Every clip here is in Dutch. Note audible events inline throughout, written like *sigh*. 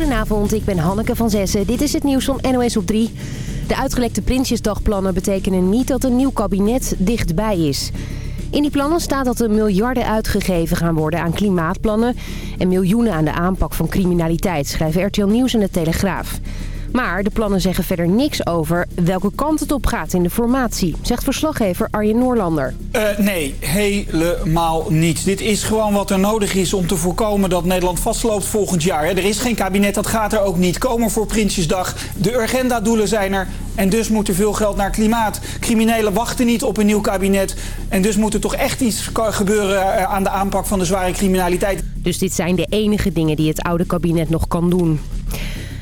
Goedenavond, ik ben Hanneke van Zessen. Dit is het nieuws van NOS op 3. De uitgelekte Prinsjesdagplannen betekenen niet dat een nieuw kabinet dichtbij is. In die plannen staat dat er miljarden uitgegeven gaan worden aan klimaatplannen... en miljoenen aan de aanpak van criminaliteit, schrijven RTL Nieuws en de Telegraaf. Maar de plannen zeggen verder niks over welke kant het op gaat in de formatie, zegt verslaggever Arjen Noorlander. Uh, nee, helemaal niet. Dit is gewoon wat er nodig is om te voorkomen dat Nederland vastloopt volgend jaar. Er is geen kabinet, dat gaat er ook niet komen voor Prinsjesdag. De agendadoelen zijn er en dus moet er veel geld naar klimaat. Criminelen wachten niet op een nieuw kabinet. En dus moet er toch echt iets gebeuren eh, aan de aanpak van de zware criminaliteit. Dus dit zijn de enige dingen die het oude kabinet nog kan doen.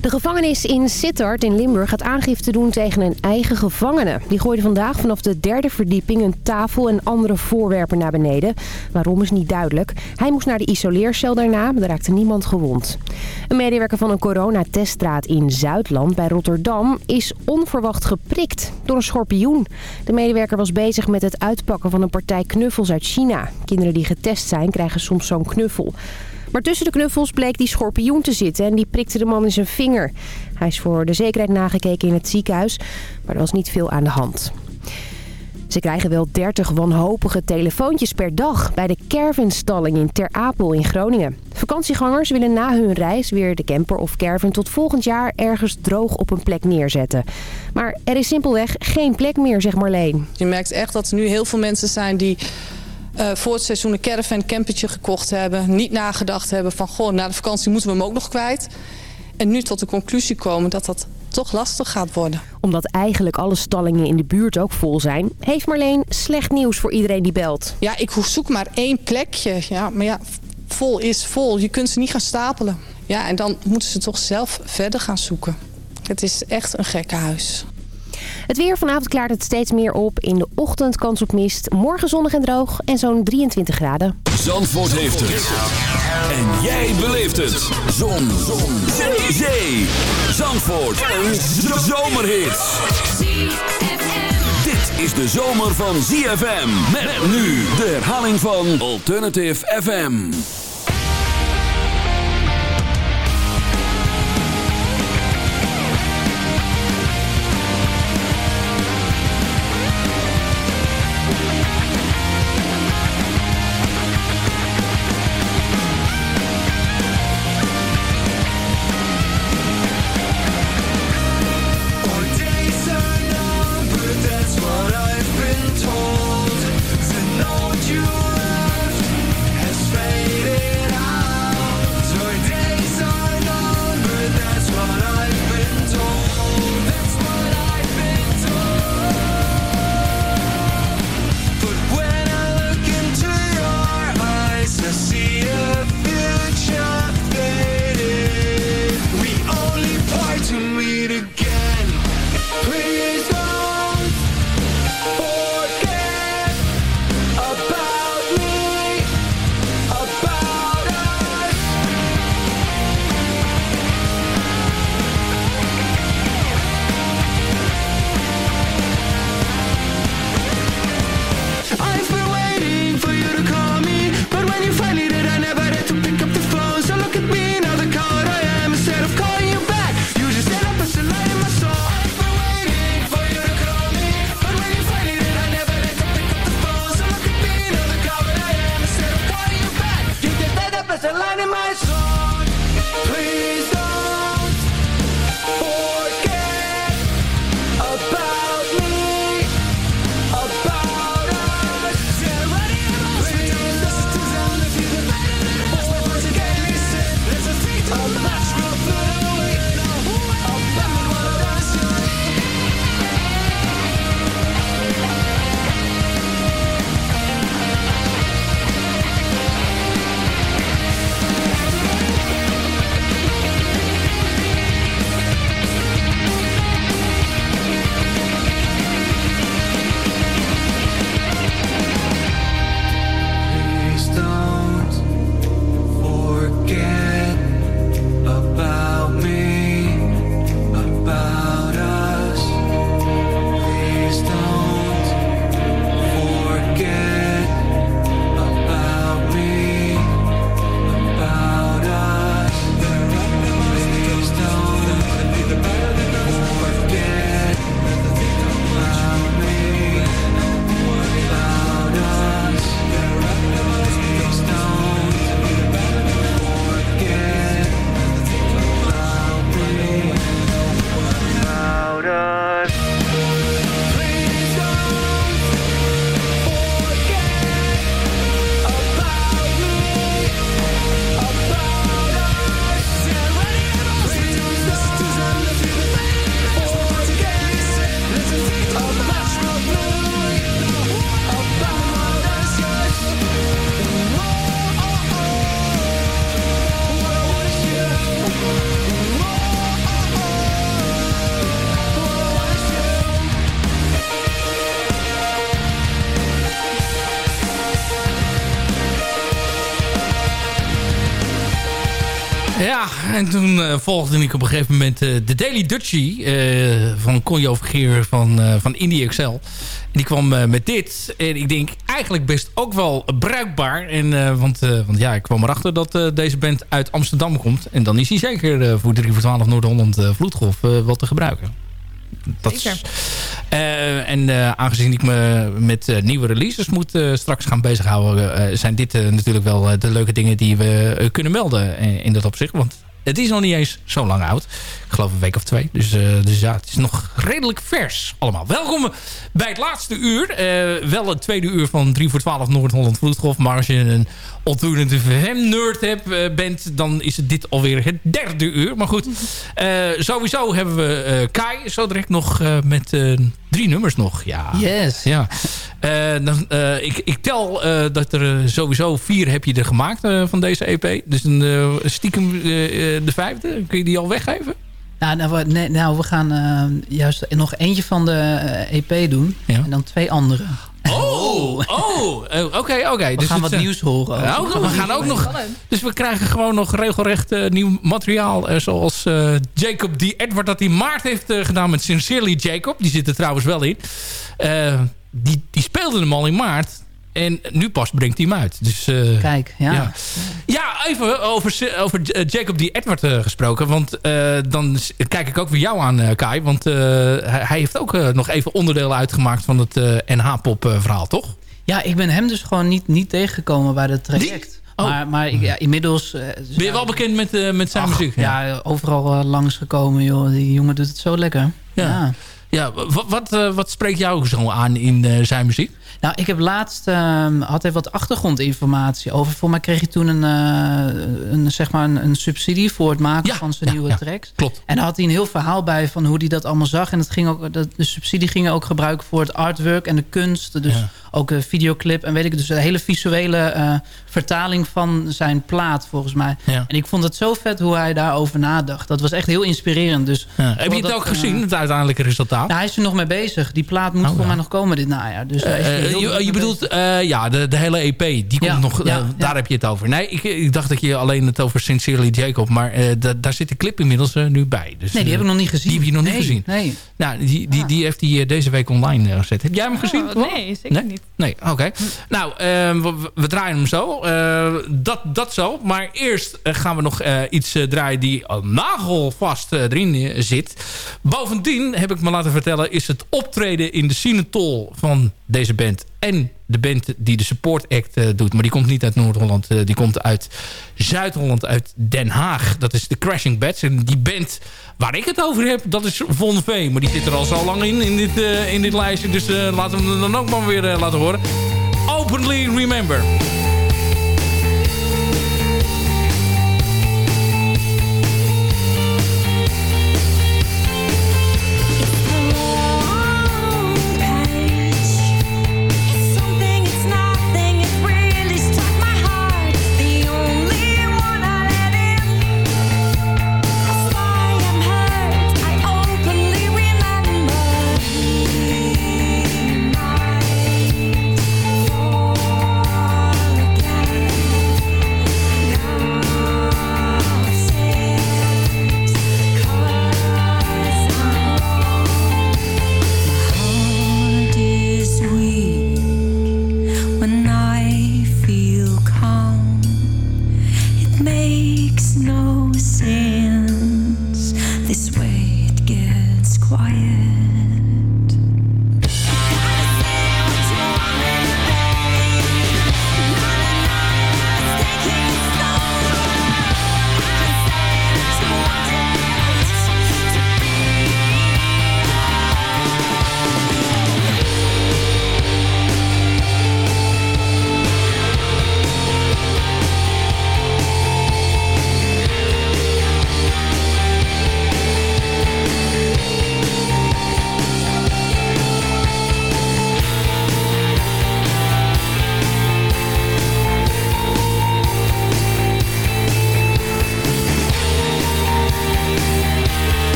De gevangenis in Sittard in Limburg gaat aangifte doen tegen een eigen gevangene. Die gooide vandaag vanaf de derde verdieping een tafel en andere voorwerpen naar beneden. Waarom is niet duidelijk. Hij moest naar de isoleercel daarna, maar er raakte niemand gewond. Een medewerker van een coronateststraat in Zuidland bij Rotterdam is onverwacht geprikt door een schorpioen. De medewerker was bezig met het uitpakken van een partij knuffels uit China. Kinderen die getest zijn krijgen soms zo'n knuffel. Maar tussen de knuffels bleek die schorpioen te zitten en die prikte de man in zijn vinger. Hij is voor de zekerheid nagekeken in het ziekenhuis, maar er was niet veel aan de hand. Ze krijgen wel 30 wanhopige telefoontjes per dag bij de Kervinstalling in Ter Apel in Groningen. Vakantiegangers willen na hun reis weer de camper of caravan tot volgend jaar ergens droog op een plek neerzetten. Maar er is simpelweg geen plek meer, zegt Marleen. Je merkt echt dat er nu heel veel mensen zijn die uh, voor het seizoen een caravan campertje gekocht hebben. Niet nagedacht hebben van, goh, na de vakantie moeten we hem ook nog kwijt. En nu tot de conclusie komen dat dat toch lastig gaat worden. Omdat eigenlijk alle stallingen in de buurt ook vol zijn... heeft Marleen slecht nieuws voor iedereen die belt. Ja, ik zoek maar één plekje. Ja, maar ja, vol is vol. Je kunt ze niet gaan stapelen. Ja, en dan moeten ze toch zelf verder gaan zoeken. Het is echt een gekke huis. Het weer vanavond klaart het steeds meer op. In de ochtend kans op mist. Morgen zonnig en droog en zo'n 23 graden. Zandvoort heeft het. En jij beleeft het. Zon. Zon. Zee. Zee. Zandvoort. Een zomerhit. Dit is de zomer van ZFM. Met nu de herhaling van Alternative FM. En toen volgde ik op een gegeven moment de Daily Dutchie van Conjo Vergeer van, van Indie Excel. En die kwam met dit. En ik denk eigenlijk best ook wel bruikbaar. En, want, want ja, ik kwam erachter dat deze band uit Amsterdam komt. En dan is hij zeker voor 3 voor 12 Noord-Holland Vloedgolf wel te gebruiken. Dat is, uh, en uh, aangezien ik me met uh, nieuwe releases moet straks gaan bezighouden... zijn dit natuurlijk wel de leuke dingen die we kunnen melden in dat opzicht. Want het is nog niet eens zo lang oud. Ik geloof een week of twee. Dus, uh, dus ja, het is nog redelijk vers allemaal. Welkom bij het laatste uur. Uh, wel het tweede uur van 3 voor 12 Noord-Holland Vloedgolf. Maar als je een alternative FM-nerd hebt, uh, bent... dan is het dit alweer het derde uur. Maar goed, sowieso hebben we Kai zo direct nog met drie nummers nog. Ja. Yes. Ja. dan, ik, ik tel dat er sowieso vier heb je er gemaakt van deze EP. Dus een stiekem de vijfde. Kun je die al weggeven? Nou, nou, we, nee, nou, we gaan uh, juist nog eentje van de EP eh, e doen. Ja. En dan twee andere. Oh, oh, oké, oké. Okay, we dus gaan wat uh, nieuws horen. We gaan ook nog... Dus we krijgen gewoon nog regelrecht uh, nieuw materiaal. Uh, zoals Jacob die Edward dat hij maart heeft gedaan met Sincerely Jacob. Die zit er trouwens wel in. die, die speelde hem al in maart. En nu pas brengt hij hem uit. Dus, uh, Kijk, ja. ja. ja. even over, over eh, Jacob die Edward uh, gesproken. Want uh, dan kijk ik ook weer jou aan, Kai. Want hij heeft ook nog even onderdeel uitgemaakt van het NH-pop verhaal, toch? Ja, ik ben hem dus gewoon niet, niet tegengekomen bij het traject. Oh. Maar, maar ja, inmiddels... ben je wel bekend met, met zijn muziek? Ja, ja overal langsgekomen, joh. Die jongen doet het zo lekker. Ja. ja. Ja wat, wat, wat spreekt jou zo aan in zijn muziek? Nou, ik heb laatst uh, had even wat achtergrondinformatie over. Voor mij kreeg je toen een, uh, een, zeg maar een, een, subsidie voor het maken van zijn nieuwe ja, tracks. Klopt. En daar had hij een heel verhaal bij van hoe hij dat allemaal zag. En het ging ook, de, de subsidie ging ook gebruiken voor het artwork en de kunst. Dus ook een videoclip en weet ik. Dus een hele visuele uh, vertaling van zijn plaat volgens mij. En ik vond het zo vet hoe hij daarover nadacht. Dat was echt heel inspirerend. Dus Heb je het ook gezien, het uiteindelijke resultaat? Nou, hij is er nog mee bezig. Die plaat moet oh, voor mij nog komen dit najaar. Dus je, je bedoelt, uh, ja, de, de hele EP, die komt nog, uh, daar heb je het over. Nee, ik, ik dacht dat je alleen het over Sincerely Jacob, maar uh, daar zit de clip inmiddels nu bij. Dus, nee, die heb ik nog niet gezien. Die heb je nog nee, niet gezien? Nee. Nou, die, die, die heeft hij deze week online gezet. Heb jij hem gezien? Oh, nee, zeker nee? Nee, oké. Nou, we, we, draaien hem zo. dat, dat zo. Maar eerst gaan we nog iets draaien die nagelvast erin zit. Bovendien, heb ik me laten vertellen, is het optreden in de Sinetol van deze band en de band die de support act uh, doet. Maar die komt niet uit Noord-Holland. Uh, die komt uit Zuid-Holland, uit Den Haag. Dat is de Crashing Bats. En die band waar ik het over heb, dat is Von V. Maar die zit er al zo lang in, in dit, uh, in dit lijstje. Dus laten we hem dan ook maar weer laten horen. Openly Remember.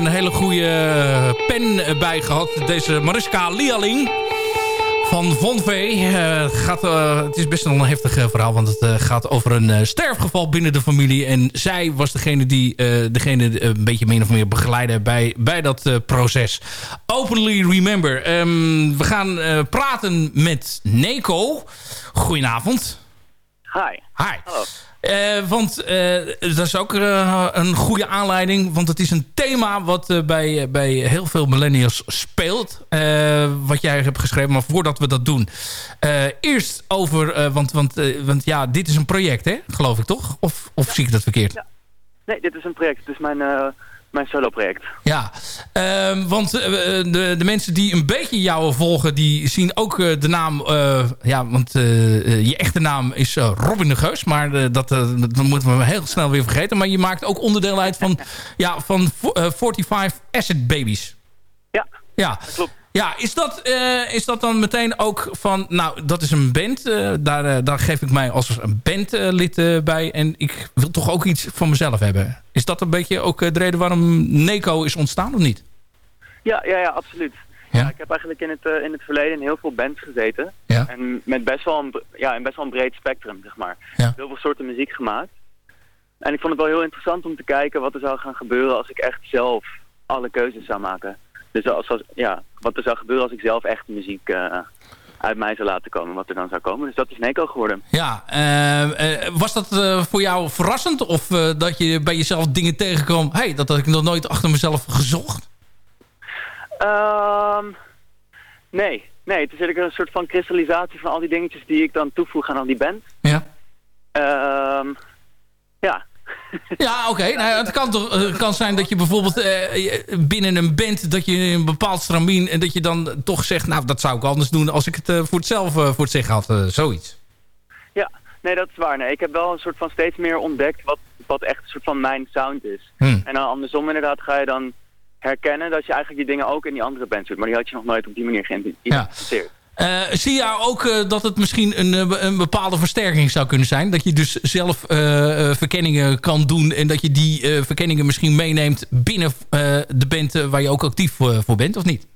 Een hele goede pen bij gehad. Deze Mariska Lialing van Von V. Eh, gaat, eh, het is best wel een heftig eh, verhaal, want het gaat over een sterfgeval binnen de familie. En zij was degene die degene een beetje min of meer begeleidde bij, bij dat proces. Openly Remember. Ehm, we gaan praten met Neko. Goedenavond. Hi. Hi. Hallo. Eh, want eh, dat is ook eh, een goede aanleiding. Want het is een thema wat bij, bij heel veel millennials speelt. wat jij hebt geschreven. Maar voordat we dat doen. eerst over... want, want, want ja, dit is een project hè? Geloof ik toch? Of, of zie ik dat verkeerd? Nee, dit is een project. Het is mijn, mijn solo-project. Ja, ehm, want eh, de, de mensen die een beetje jou volgen... die zien ook eh, de naam... eh, ja, want eh, eh, je echte naam is eh, Robin de Geus. Maar eh, dat, eh, dat moeten we heel snel weer vergeten. Maar je maakt ook onderdeel uit van, *laughs* ja, van vo- eh, 45 Asset Babies. Ja, Ja, klopt. ja is, dat, eh, is dat dan meteen ook van... Nou, dat is een band. eh, daar, eh, daar geef ik mij als een bandlid eh, bij. En ik wil toch ook iets van mezelf hebben. Is dat een beetje ook eh, de reden waarom Neko is ontstaan of niet? Ja, ja, ja, absoluut. Ja? Ja, ik heb eigenlijk in het, eh, in het verleden in heel veel bands gezeten. Ja. En met best wel een, ja, in best wel een breed spectrum, zeg maar. Ja. Heel veel soorten muziek gemaakt. En ik vond het wel heel interessant om te kijken wat er zou gaan gebeuren als ik echt zelf alle keuzes zou maken. Dus als, als, ja, wat er zou gebeuren als ik zelf echt muziek eh, uit mij zou laten komen, wat er dan zou komen. Dus dat is Neko geworden. Ja, eh, eh, was dat eh, voor jou verrassend? Of dat je bij jezelf dingen tegenkwam... hey, dat had ik nog nooit achter mezelf gezocht? Ehm nee, nee, het is eigenlijk een soort van kristallisatie van al die dingetjes die ik dan toevoeg aan al die band. Ja. Ehm ja, Ja, oké. Nou, het kan toch het kan zijn dat je bijvoorbeeld eh, binnen een band... dat je een bepaald stramien... en dat je dan toch zegt... nou, dat zou ik anders doen als ik het eh, voor het zelf eh, voor het zeggen had. eh, zoiets. ja, nee, dat is waar. Nee, ik heb wel een soort van steeds meer ontdekt wat, wat echt een soort van mijn sound is. Hm. En dan andersom inderdaad ga je dan herkennen dat je eigenlijk die dingen ook in die andere bands doet. Maar die had je nog nooit op die manier geïdentificeerd. Eh, zie je ook eh, dat het misschien een, eh, een bepaalde versterking zou kunnen zijn? Dat je dus zelf verkenningen kan doen... en dat je die verkenningen misschien meeneemt binnen de band... waar je ook actief voor, bent, of niet?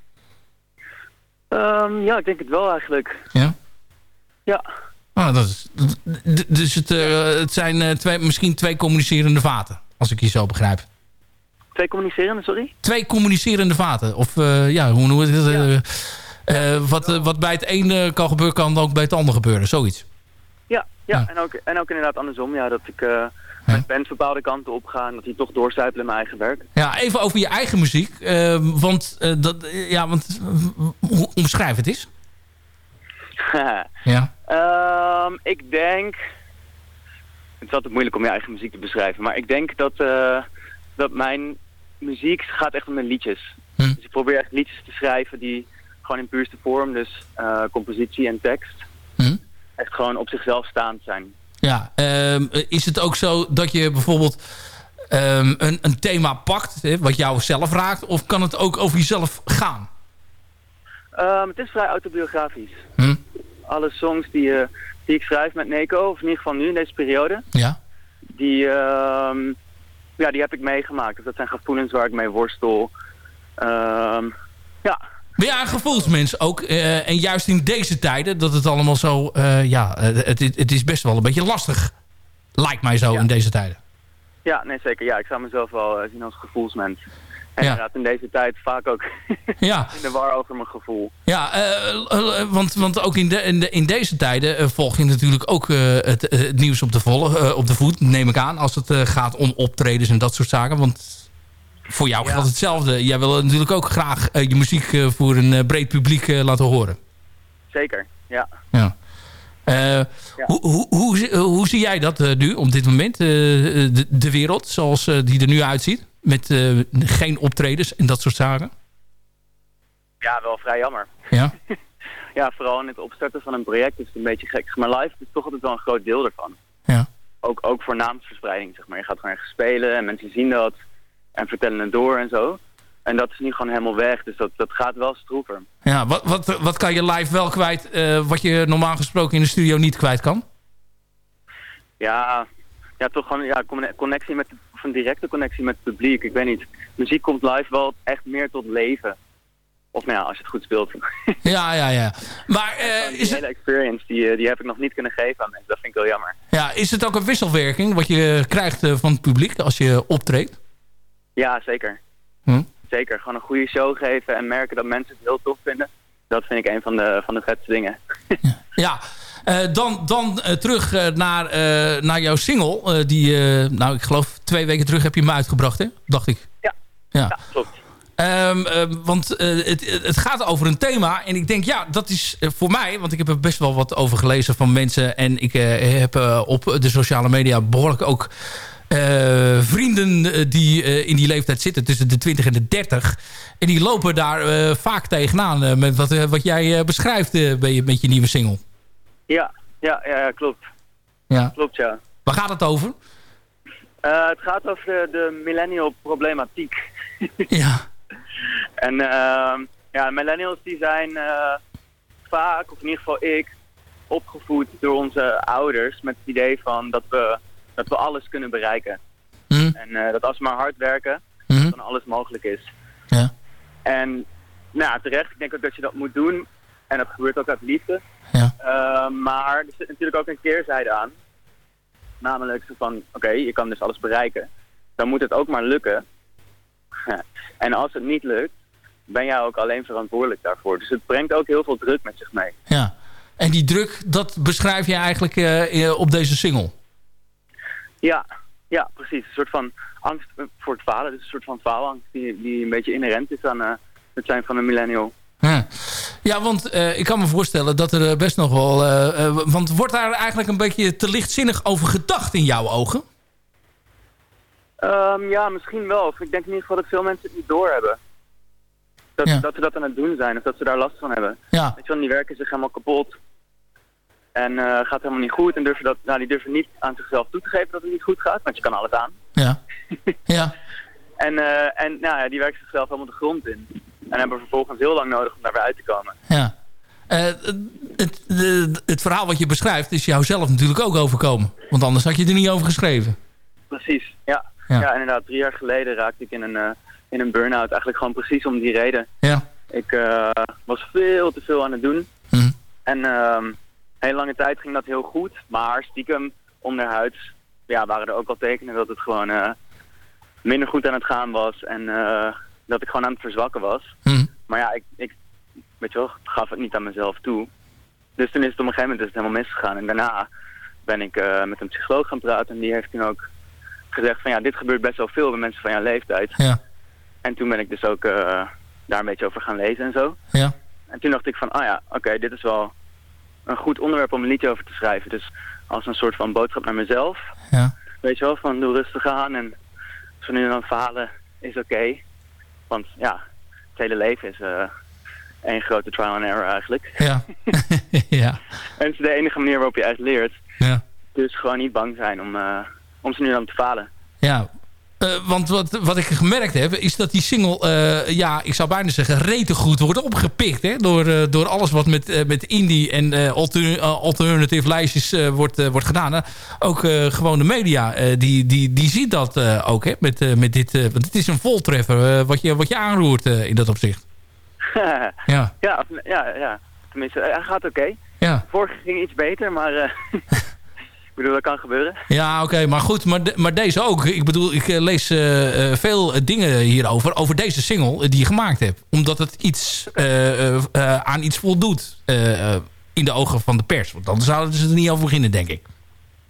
Ehm, ja, ik denk het wel eigenlijk. Ja. Ja, Ah, dat is, dus het, het zijn twee, misschien twee communicerende vaten, als ik je zo begrijp. twee communicerende, sorry? Twee communicerende vaten. Of ja, hoe noem je het? Wat, eh, wat bij het ene kan gebeuren, kan ook bij het andere gebeuren. Zoiets. Ja, ja, Ja. En, ook, en ook inderdaad andersom. Ja, dat ik eh met bands bepaalde kanten op ga en dat die toch doorcijpelen in mijn eigen werk. Ja, even over je eigen muziek. eh, want, eh, dat, eh, ja, want eh, hoe- omschrijf het eens. *laughs* Ja. Ehm, ik denk... Het is altijd moeilijk om je eigen muziek te beschrijven. Maar ik denk dat, eh, dat mijn muziek gaat echt om mijn liedjes. Hm. Dus ik probeer echt liedjes te schrijven die gewoon in puurste vorm, dus eh, compositie en tekst, Hm? echt gewoon op zichzelf staand zijn. Ja, ehm, is het ook zo dat je bijvoorbeeld ehm, een, een thema pakt... Hè, wat jou zelf raakt... of kan het ook over jezelf gaan? Ehm, het is vrij autobiografisch. Hm? Alle songs die, eh, die ik schrijf met Neko, of in ieder geval nu in deze periode, Ja. die, ja, die heb ik meegemaakt. Dus dat zijn gevoelens waar ik mee worstel. Ja, Ben jij een gevoelsmens ook? eh, en juist in deze tijden, dat het allemaal zo... eh, ja, eh, het, het, is best wel een beetje lastig. Lijkt mij zo Ja. in deze tijden. Ja, nee zeker. Ja, ik zou mezelf wel zien als gevoelsmens. En Ja. inderdaad in deze tijd vaak ook *laughs* Ja, in de war over mijn gevoel. ja want, want ook in, de, in, de- in deze tijden volg je natuurlijk ook het, het nieuws op de, volle, op de voet, neem ik aan. Als het gaat om optredens en dat soort zaken. Want voor jou geldt hetzelfde. Jij wil natuurlijk ook graag eh, je muziek eh, voor een eh, breed publiek laten horen. Zeker, ja. Ja. Hoe, hoe, hoe, zie- hoe zie jij dat nu op dit moment? de, de wereld zoals die er nu uitziet? Met geen optredens en dat soort zaken? Ja, wel vrij jammer. Ja. *laughs* Ja, vooral in het opstarten van een project is het een beetje gek. Maar live is toch altijd wel een groot deel ervan. Ja. Ook, ook voor naamsverspreiding, zeg maar. Je gaat gewoon ergens spelen en mensen zien dat en vertellen het door en zo. En dat is nu gewoon helemaal weg, dus dat, dat gaat wel stroever. Ja, wat, wat, wat kan je live wel kwijt, eh, wat je normaal gesproken in de studio niet kwijt kan? Ja, ja toch gewoon ja, conne- connectie met, een directe connectie met het publiek. Ik weet niet, muziek komt live wel echt meer tot leven. Of nou ja, als je het goed speelt. *laughs* Ja, ja, ja. Maar eh, die is, het, hele experience, die, eh, die heb ik nog niet kunnen geven aan mensen. Dat vind ik wel jammer. ja, is het ook een wisselwerking wat je krijgt eh, van het publiek als je optreedt? Ja, zeker. Hm? Zeker. Gewoon een goede show geven en merken dat mensen het heel tof vinden. Dat vind ik een van de, van de vetste dingen. Ja, *laughs* eh, dan, dan eh, terug eh, naar, naar jouw single. die, nou, ik geloof twee weken terug heb je hem uitgebracht, hè? Dacht ik. Ja. Ja. Ja, klopt. Ehm, want het, het gaat over een thema. En ik denk, ja, dat is voor mij... want ik heb er best wel wat over gelezen van mensen... en ik heb op de sociale media behoorlijk ook... eh, vrienden eh, die eh, in die leeftijd zitten, tussen de 20 en de 30. En die lopen daar eh, vaak tegenaan met wat, wat jij beschrijft bij je, met je nieuwe single. Ja, ja, ja, klopt. Ja. Klopt, ja. Waar gaat het over? Het gaat over de, de millennial problematiek. *laughs* Ja. En ehm, ja, millennials die zijn vaak, of in ieder geval ik, opgevoed door onze ouders met het idee van dat we, dat we alles kunnen bereiken. Hm? En eh, dat als we maar hard werken, Hm? dan alles mogelijk is. Ja. En nou, ja, terecht, ik denk ook dat je dat moet doen. En dat gebeurt ook uit liefde. Ja. Eh, maar er zit natuurlijk ook een keerzijde aan. Namelijk zo van, oké, je kan dus alles bereiken. Dan moet het ook maar lukken. *laughs* en als het niet lukt, ben jij ook alleen verantwoordelijk daarvoor. Dus het brengt ook heel veel druk met zich mee. ja. En die druk, dat beschrijf je eigenlijk eh, op deze single. Ja, ja, precies. Een soort van angst voor het falen. Dus een soort van faalangst die, die een beetje inherent is aan eh, het zijn van een millennial. Ja, ja want eh, ik kan me voorstellen dat er eh, best nog wel... want wordt daar eigenlijk een beetje te lichtzinnig over gedacht in jouw ogen? Ehm, ja, misschien wel. Ik denk in ieder geval dat veel mensen het niet doorhebben. Dat, Ja. dat ze dat aan het doen zijn of dat ze daar last van hebben. Ja, Weet je wel, die werken zich helemaal kapot. En eh, gaat helemaal niet goed. En durven dat, nou, die durven niet aan zichzelf toe te geven dat het niet goed gaat. Want je kan alles aan. ja, *laughs* ja, En, eh, en nou, ja, die werken zichzelf helemaal de grond in. En hebben vervolgens heel lang nodig om daar weer uit te komen. ja. Eh, het, het verhaal wat je beschrijft is jou zelf natuurlijk ook overkomen. Want anders had je er niet over geschreven. Precies, ja. Ja. Ja, inderdaad. Drie jaar geleden raakte ik in een, in een burn-out. Eigenlijk gewoon precies om die reden. Ja. Ik was veel te veel aan het doen. Hm. En ehm hele lange tijd ging dat heel goed. Maar stiekem onderhuids ja, waren er ook al tekenen dat het gewoon eh, minder goed aan het gaan was. En eh, dat ik gewoon aan het verzwakken was. Hm. Maar ja, ik, ik weet je wel, gaf het niet aan mezelf toe. Dus toen is het op een gegeven moment het helemaal misgegaan. En daarna ben ik eh, met een psycholoog gaan praten. En die heeft toen ook gezegd van ja, dit gebeurt best wel veel bij mensen van jouw leeftijd. Ja, En toen ben ik dus ook daar een beetje over gaan lezen en zo. ja, En toen dacht ik van, ah ja, oké, dit is wel een goed onderwerp om een liedje over te schrijven. Dus als een soort van boodschap naar mezelf. ja. Weet je wel, van doe rustig aan en als we nu dan falen, is oké. Want ja, het hele leven is eh één grote trial and error eigenlijk. Ja, *laughs* ja, En het is de enige manier waarop je echt leert. ja. Dus gewoon niet bang zijn om, eh om ze nu dan te falen. ja. Eh, want wat, wat ik gemerkt heb, is dat die single, eh, ja, ik zou bijna zeggen, rete goed wordt opgepikt. Hè? Door, eh, door alles wat met, met indie en alter- alternative lijstjes wordt, wordt gedaan. hè. Ook gewoon de media, die, die, die ziet dat ook, hè? Met, met dit, want het is een voltreffer wat, je, wat je aanroert in dat opzicht. *laughs* Ja, ja, ja, ja. Tenminste, hij gaat oké. ja, Vorige ging iets beter, maar... *laughs* Ik bedoel, dat kan gebeuren. Ja, oké, maar goed, maar, de- maar deze ook. Ik bedoel, ik eh, lees eh, eh, veel dingen hierover, over deze single die je gemaakt hebt. Omdat het iets aan iets voldoet in de ogen van de pers. Want dan zouden ze er niet over beginnen, denk ik.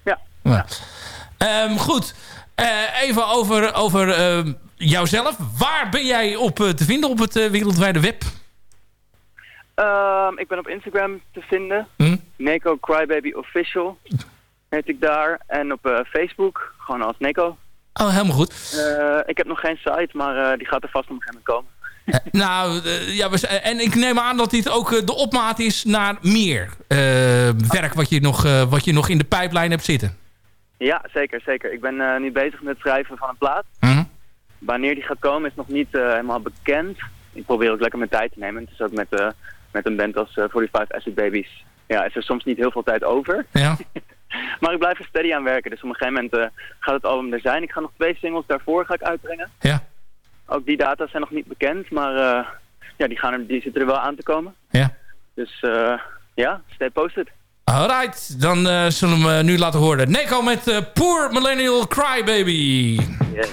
Ja. Ja. Ehm, goed, even over, over jouzelf. Waar ben jij op te vinden op het wereldwijde web? Ehm, ik ben op Instagram te vinden. Hm? Neko Crybaby Official heet ik daar. En op eh, Facebook, gewoon als Neko. Oh, helemaal goed. Eh, ik heb nog geen site, maar eh, die gaat er vast op een gegeven moment komen. Nou, ja, en ik neem aan dat dit ook de opmaat is naar meer werk wat je, nog, wat je nog in de pijplijn hebt zitten. Ja, zeker, zeker. Ik ben nu bezig met het schrijven van een plaat. Hm? Wanneer die gaat komen is nog niet helemaal bekend. Ik probeer ook lekker mijn tijd te nemen. Het is ook met, met een band als eh 45 Acid Babies. Ja, is er soms niet heel veel tijd over. Ja. *laughs* Maar ik blijf er steady aan werken. Dus op een gegeven moment eh, gaat het album er zijn. Ik ga nog twee singles daarvoor ga ik uitbrengen. Ja. Ook die data zijn nog niet bekend. Maar eh, ja, die, gaan er, die zitten er wel aan te komen. Ja. Dus eh, ja, stay posted. Alright, dan zullen we hem nu laten horen. Neko met Poor Millennial Crybaby. Yes.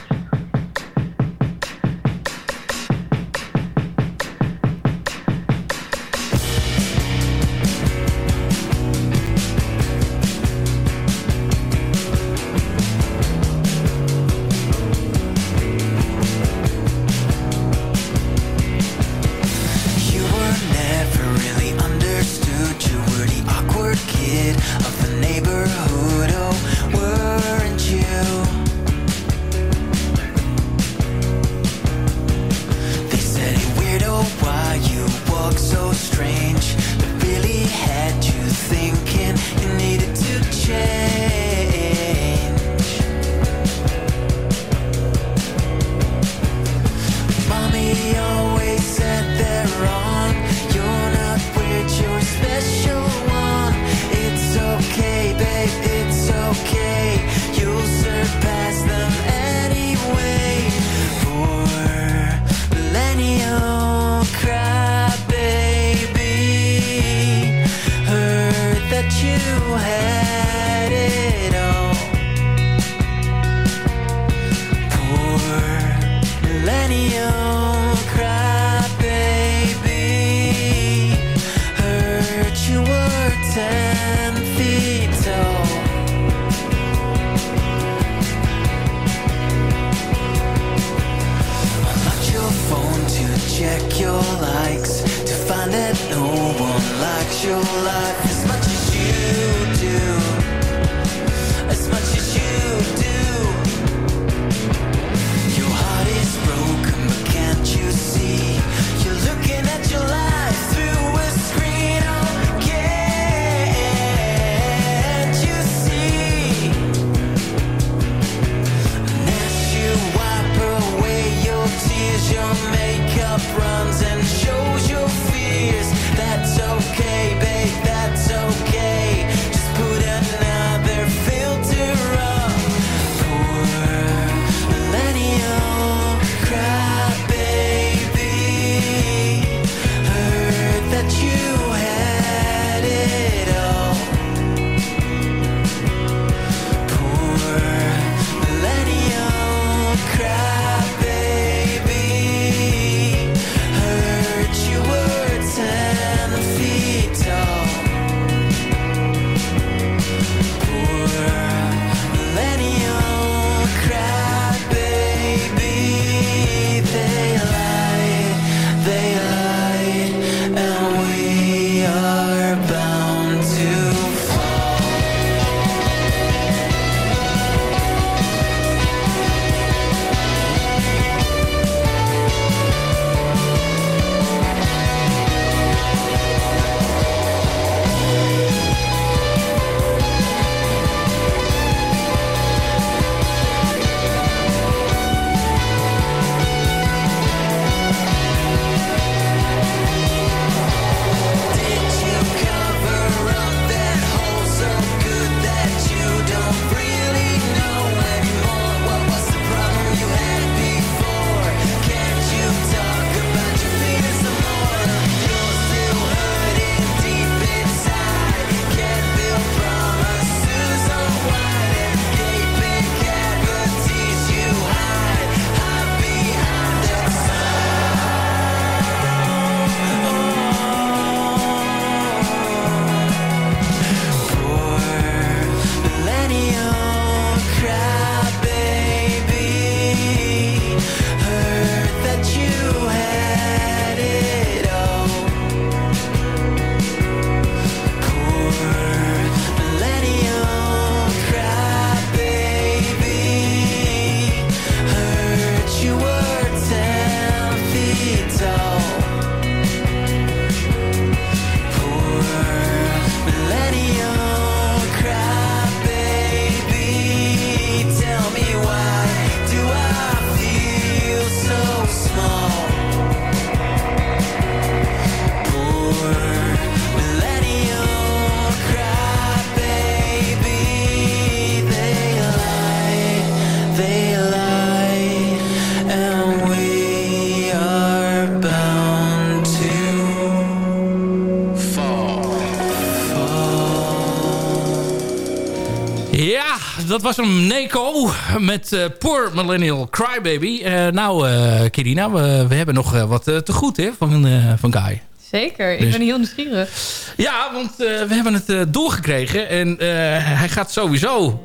Dat was hem Neko met eh, Poor Millennial Crybaby. Eh nou, eh Kirina, we, we hebben nog wat te goed hè, van, van Guy. Zeker, ik Dus- ben heel nieuwsgierig. Ja, want we hebben het doorgekregen. En hij gaat sowieso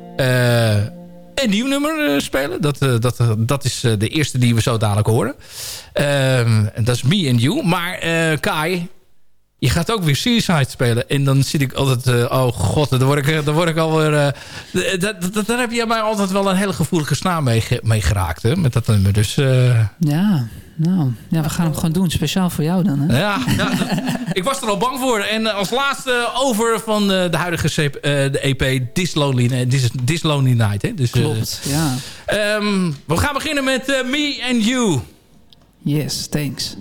een nieuw nummer spelen. Dat, dat, dat is de eerste die we zo dadelijk horen. Ehm, en dat is Me and You. Maar Kai, je gaat ook weer Suicide spelen. En dan zit ik altijd... eh, oh god, daar word ik, eh, daar word ik alweer... eh, d- d- daar heb je mij altijd wel een hele gevoelige snaar mee, mee geraakt. Hè, met dat nummer. Dus... eh, Ja, nou, ja, we gaan hem gewoon doen. Speciaal voor jou dan, hè? ja, ja, ik was er al bang voor. En eh, als laatste over van eh, de huidige CP, eh, de EP This Lonely, eh, This, This Lonely Night. Hè? Dus, eh, Klopt, ja. ehm, we gaan beginnen met eh, Me and You. Yes, thanks.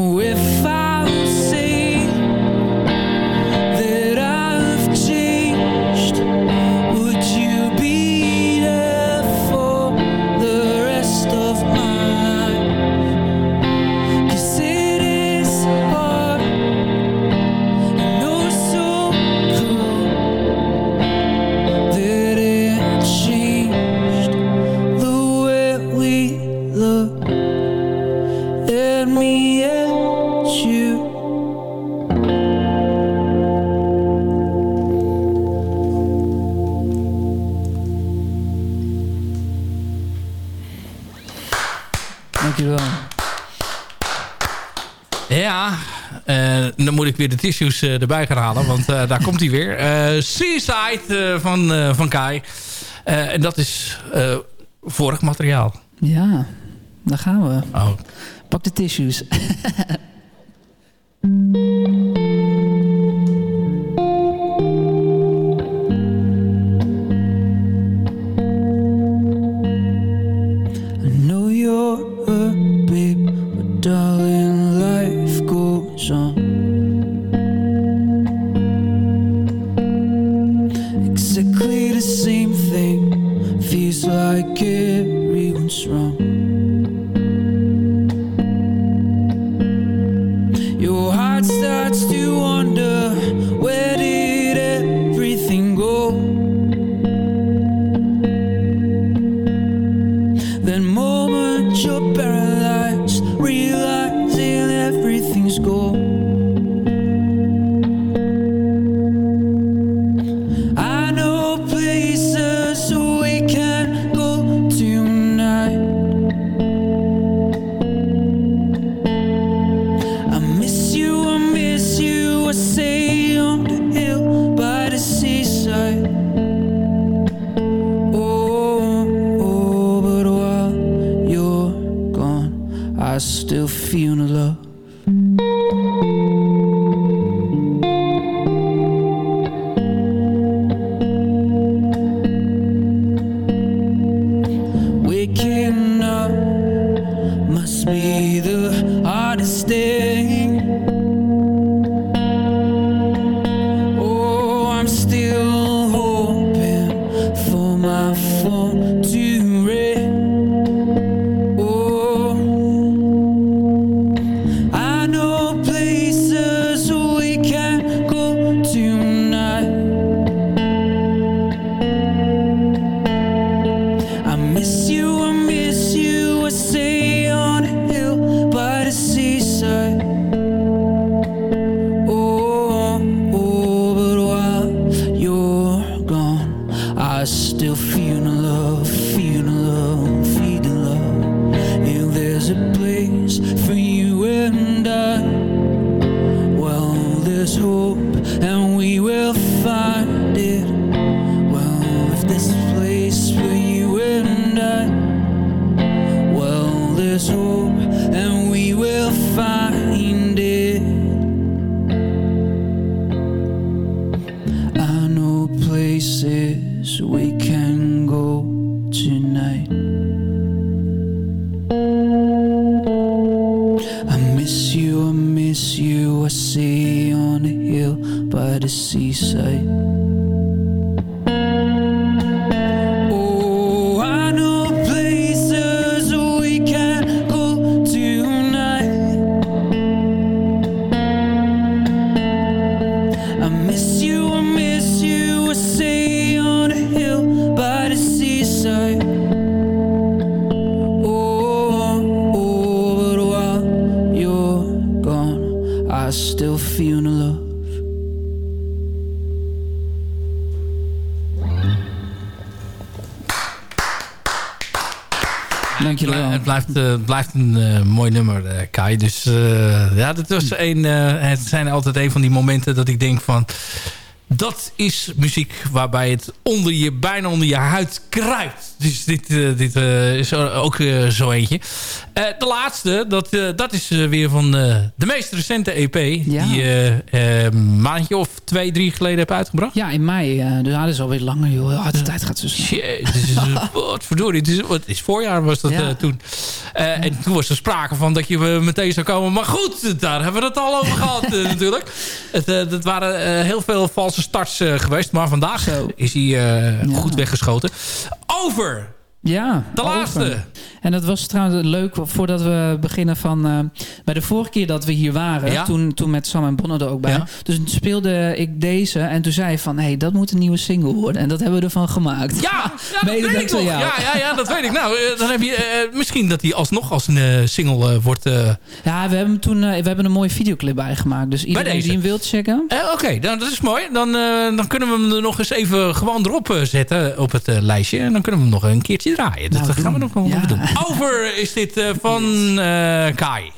If I weer de tissues eh, erbij gaan halen. Want eh, daar komt hij weer. Eh Seaside van, van Kai. En dat is vorig materiaal. Ja, daar gaan we. Oh. Pak de tissues. Miss you, I miss you. See on the hill by the seaside. Een eh, mooi nummer, eh, Kai. Dus eh, ja, dat was een, eh, het zijn altijd een van die momenten dat ik denk van... Dat is muziek waarbij het onder je, bijna onder je huid kruipt. Dus dit, eh, dit eh, is ook eh, zo eentje. De laatste, dat, dat is weer van de meest recente EP. Ja. Die je een maandje of twee, drie geleden heb uitgebracht. Ja, in mei. dus dat is alweer langer, joh. Ja, de tijd gaat zo snel. *laughs* Wat verdorie. Het is, wat is voorjaar was dat Ja. toen. En toen was er sprake van dat je meteen zou komen. Maar goed, daar hebben we het al over gehad eh, *laughs* natuurlijk. Het, dat waren heel veel valse starts eh, geweest. Maar vandaag Zo. is hij eh, goed weggeschoten. Over Ja, de over. laatste. En dat was trouwens leuk, voordat we beginnen van... eh, bij de vorige keer dat we hier waren, Ja. toen, toen met Sam en Bonne er ook bij. Ja. Dus speelde ik deze en toen zei hij van... hé, hey, dat moet een nieuwe single worden. En dat hebben we ervan gemaakt. Ja, ja *laughs* dat weet ik nog. Ja, ja, ja, dat weet ik. Nou, eh, dan heb je eh, misschien dat hij alsnog als een single wordt... Ja, we hebben, toen, we hebben een mooie videoclip bij gemaakt. Dus iedereen die hem wilt checken... Oké, dan dat is mooi. Dan, dan kunnen we hem er nog eens even gewoon erop zetten op het lijstje. En dan kunnen we hem nog een keertje draaien. Dat Nou, gaan we nog wel Ja. doen. Over is dit eh, van eh, Kai.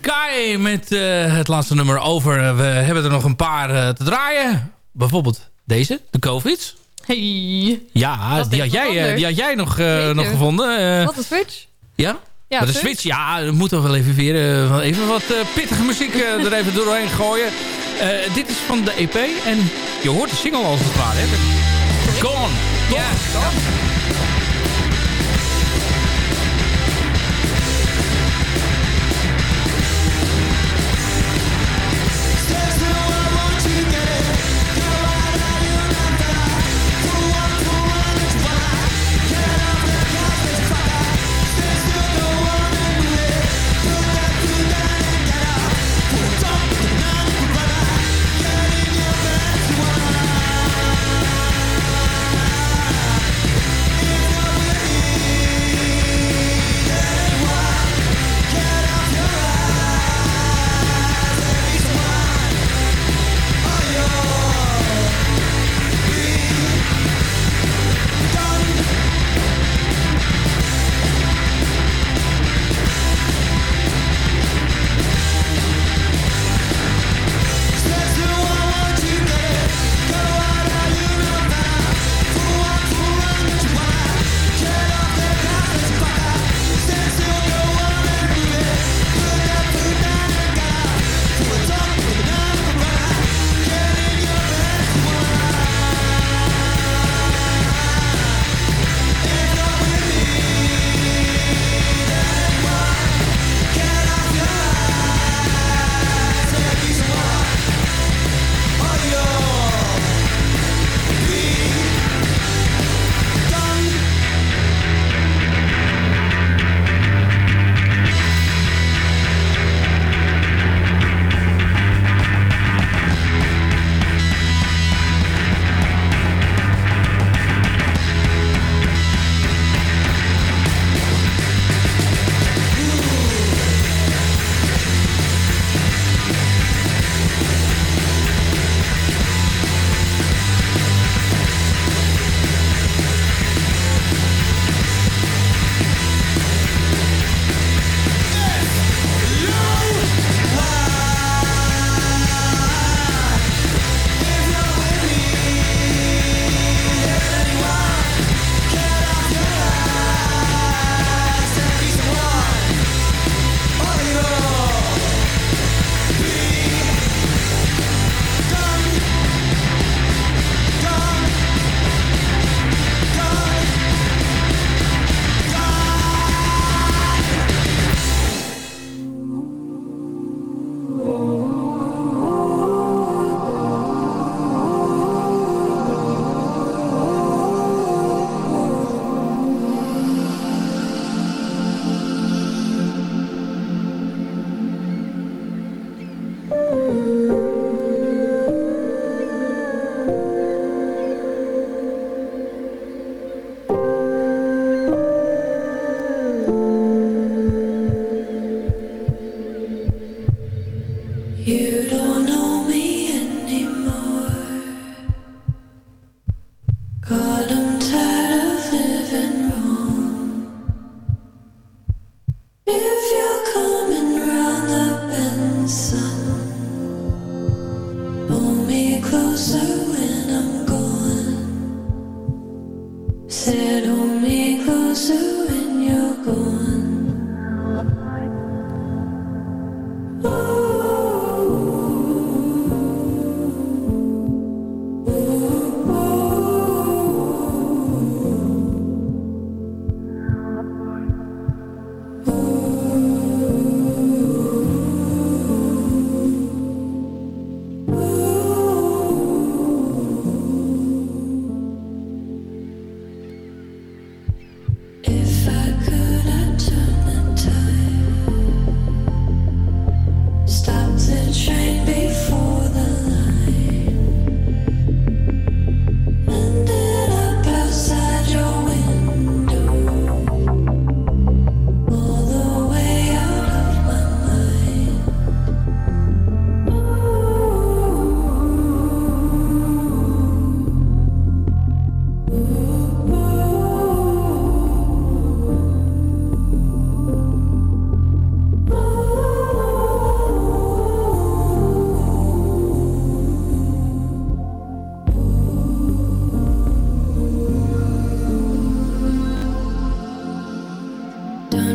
Kai met eh, het laatste nummer over. We hebben er nog een paar eh, te draaien. Bijvoorbeeld deze, de Covid. Hey. Ja, eh, die had, jij, die jij nog, nog gevonden. wat een switch. Ja? ja de switch, ja, dat moeten wel even weer even wat pittige muziek er even doorheen gooien. dit is van de EP en je hoort de single als het ware. Gone, toch? Ja,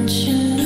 Don't you know?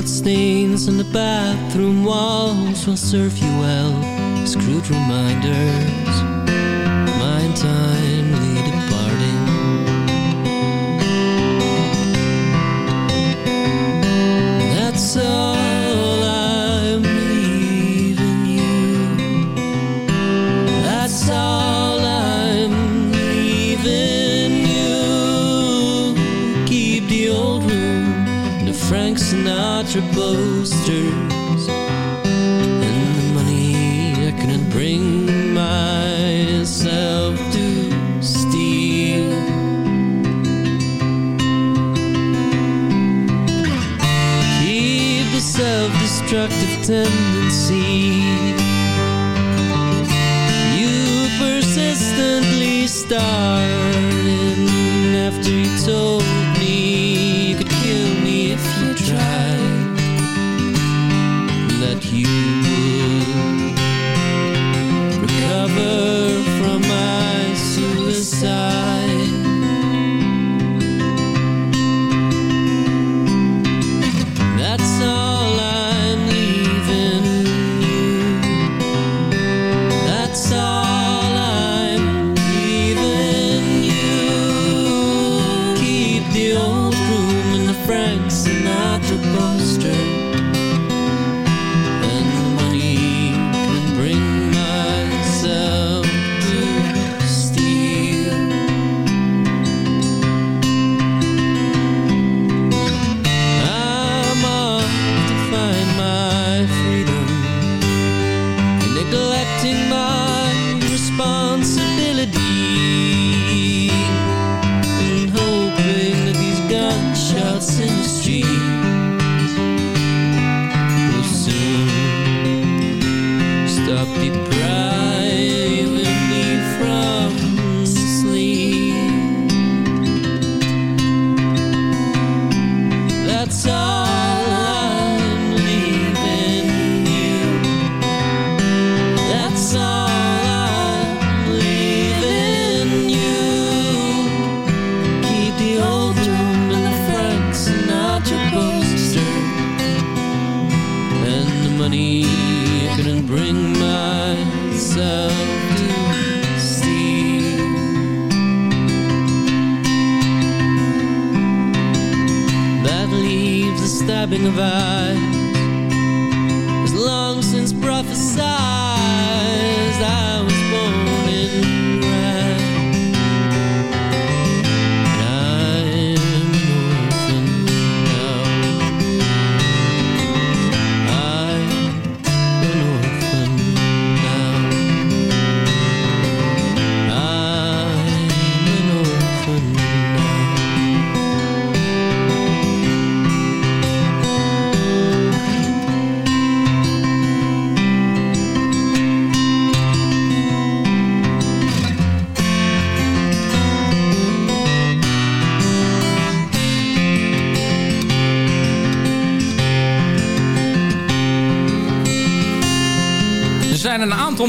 bloodstains on the bathroom walls will serve you well. Screwed reminder.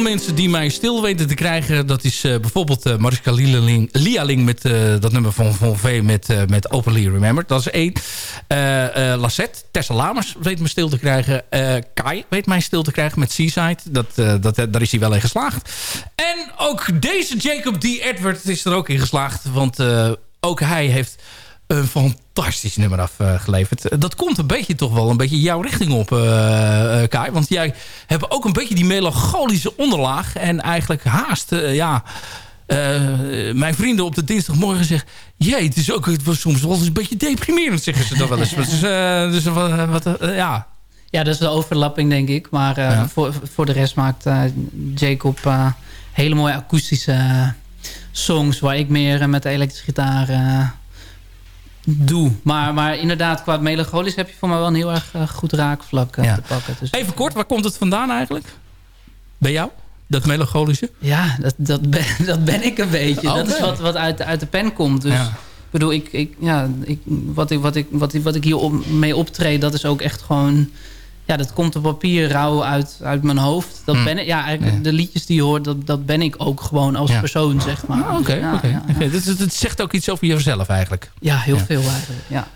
Mensen die mij stil weten te krijgen. Dat is eh, bijvoorbeeld eh, Mariska Lialing, Lialing met eh, dat nummer van Von V met, met Openly Remembered. Dat is één. Lassette, Tessa Lamers weet me stil te krijgen. Kai weet mij stil te krijgen met Seaside. Dat, dat, daar is hij wel in geslaagd. En ook deze Jacob D. Edward is er ook in geslaagd. Want ook hij heeft een fantastisch nummer afgeleverd. Uh, dat komt een beetje toch wel een beetje jouw richting op, uh, uh, Kai. Want jij hebt ook een beetje die melancholische onderlaag. En eigenlijk haast, uh, ja... mijn vrienden op de dinsdagmorgen zeggen... Jee, het is ook het was soms wel eens een beetje deprimerend, zeggen ze dan wel eens. *laughs* dus, dus wat, wat ja... Ja, dat is de overlapping, denk ik. Maar ja. voor, voor de rest maakt Jacob hele mooie akoestische songs... waar ik meer met de elektrische gitaar doe. Maar, maar inderdaad, qua melancholisch heb je voor mij wel een heel erg uh, goed raakvlak uh, ja. te pakken. Dus Even kort, waar komt het vandaan eigenlijk? Bij jou? Dat melancholische? Ja, dat, dat, ben, *laughs* dat ben ik een beetje. Okay. Dat is wat, wat uit, uit de pen komt. Dus ja. ik bedoel, ik, ik, ja, ik, wat, ik, wat, ik, wat, ik, wat ik hier op, mee optreed, dat is ook echt gewoon... Ja, dat komt op papier rauw uit, uit mijn hoofd. Dat hmm. ben ik, ja, eigenlijk ja. de liedjes die je hoort, dat, dat ben ik ook gewoon als ja. persoon, zeg maar. Oké, okay, ja, okay. okay. dat, dat, zegt ook iets over jezelf eigenlijk. Ja, heel veel eigenlijk, ja.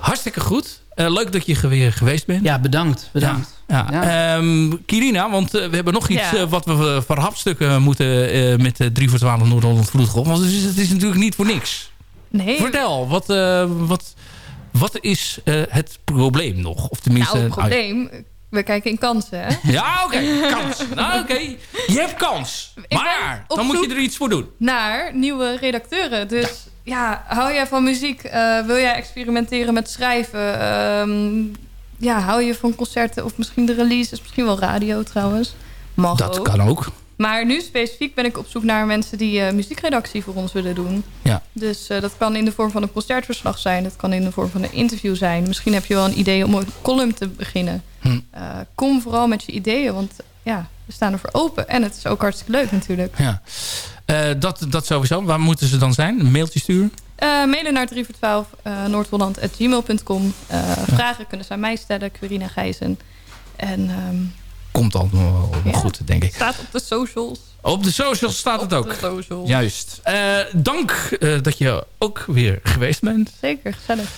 Hartstikke goed. Uh, leuk dat je weer geweest bent. Ja, bedankt. bedankt. Ja. Ja. Um, Kirina, want uh, we hebben nog iets uh, wat we voor hapstukken moeten met 3 voor 12 Noord-Holland Vloedgolf. Want het is, het is, natuurlijk niet voor niks. Nee. Vertel, wat, wat, wat is het probleem nog? Of tenminste, nou, het probleem... We kijken in kansen, hè? *laughs* Ja, oké. Okay, kans. nou, oké. Okay. Je hebt kans. Maar dan moet je er iets voor doen. Naar nieuwe redacteuren. Dus ja, ja hou jij van muziek? Uh, wil jij experimenteren met schrijven? Um, ja, hou je van concerten of misschien de releases? Misschien wel radio trouwens. Mag Dat ook. kan ook. Maar nu specifiek ben ik op zoek naar mensen die uh, muziekredactie voor ons willen doen. Ja. Dus uh, dat kan in de vorm van een concertverslag zijn. Dat kan in de vorm van een interview zijn. Misschien heb je wel een idee om een column te beginnen. Hm. Uh, kom vooral met je ideeën, want ja, we staan ervoor open. En het is ook hartstikke leuk natuurlijk. Ja. dat, dat sowieso. Waar moeten ze dan zijn? Een mailtje sturen? mailen naar 3 voor 12 noordholland.gmail.com. Ja. Vragen kunnen ze aan mij stellen, Quirina Gijzen. En... Um, komt al wel ja, goed, denk ik. staat op de socials. Op de socials staat op het ook. De socials. Juist. Uh, dank uh, dat je ook weer geweest bent. Zeker, gezellig.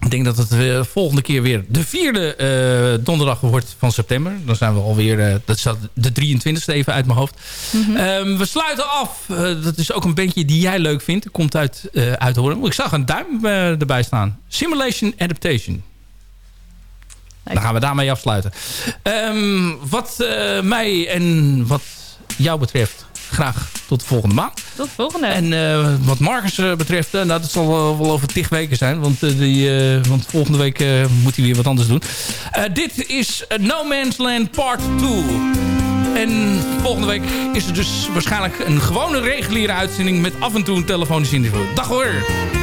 Ik denk dat het de volgende keer weer de vierde uh, donderdag wordt van september. Dan zijn we alweer, dat staat de 23e even uit mijn hoofd. Mm -hmm. um, we sluiten af. dat is ook een bandje die jij leuk vindt. Komt uit, uit Horen. Ik zag een duim erbij staan. Simulation Adaptation. Dan gaan we daarmee afsluiten. Um, wat uh, mij en wat jou betreft, graag tot de volgende maand. Tot de volgende. En uh, wat Marcus uh, betreft, nou, dat zal wel over tig weken zijn. Want, die, want volgende week moet hij weer wat anders doen. dit is No Man's Land Part 2. En volgende week is er dus waarschijnlijk een gewone reguliere uitzending... met af en toe een telefonisch interview. Dag hoor!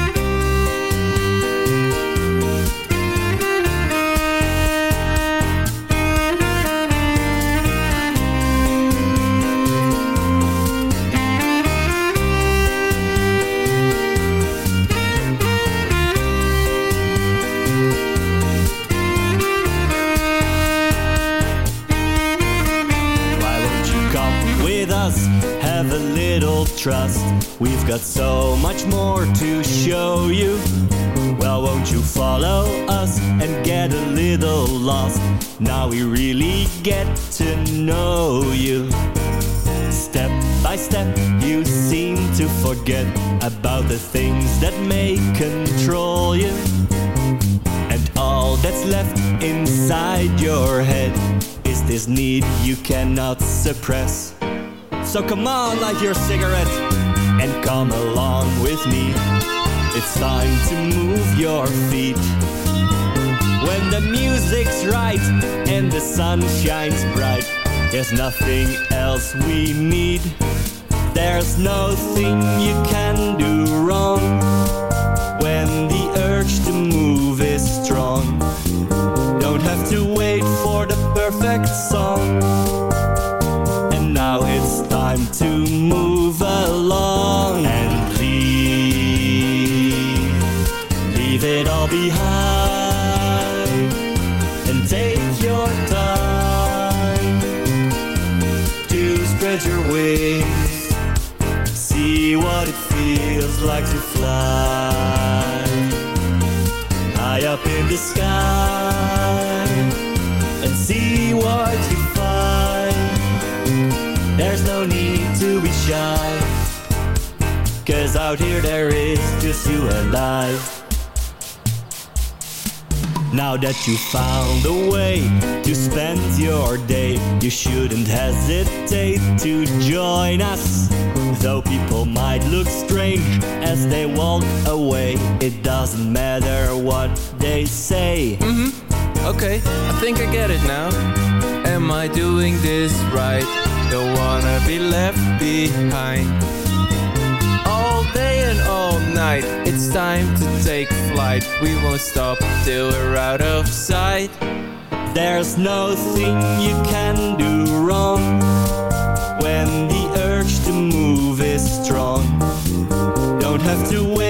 Trust. We've got so much more to show you. Well, won't you follow us and get a little lost? Now we really get to know you. Step by step, you seem to forget about the things that may control you. And all that's left inside your head is this need you cannot suppress. So come on, light your cigarette and come along with me. It's time to move your feet. When the music's right and the sun shines bright, there's nothing else we need. There's nothing you can do wrong when the urge to move is strong. Don't have to wait for the perfect song. The sky and see what you find. There's no need to be shy, cause out here there is just you and I. Now that you found a way to spend your day, you shouldn't hesitate to join us. Though people might look strange as they walk away, it doesn't matter what they say. Mm-hmm. Okay, I think I get it now. Am I doing this right? Don't wanna be left behind. All day and all night, it's time to take flight. We won't stop till we're out of sight. There's nothing you can do wrong have to wait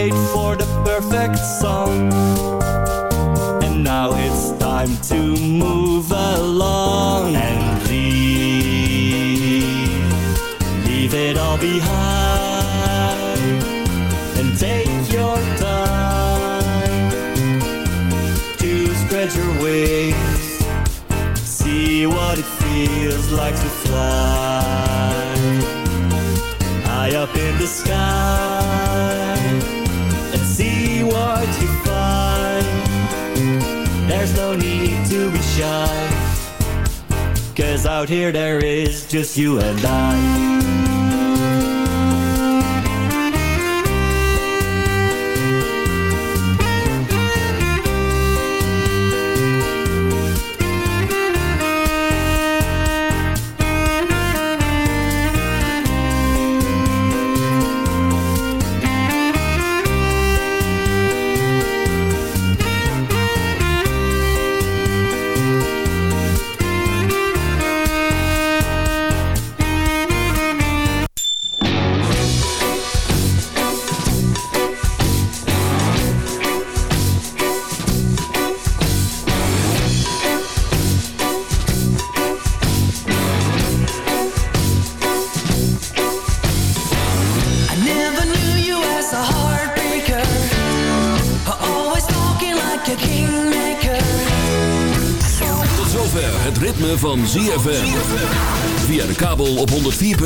out here there is just you and I.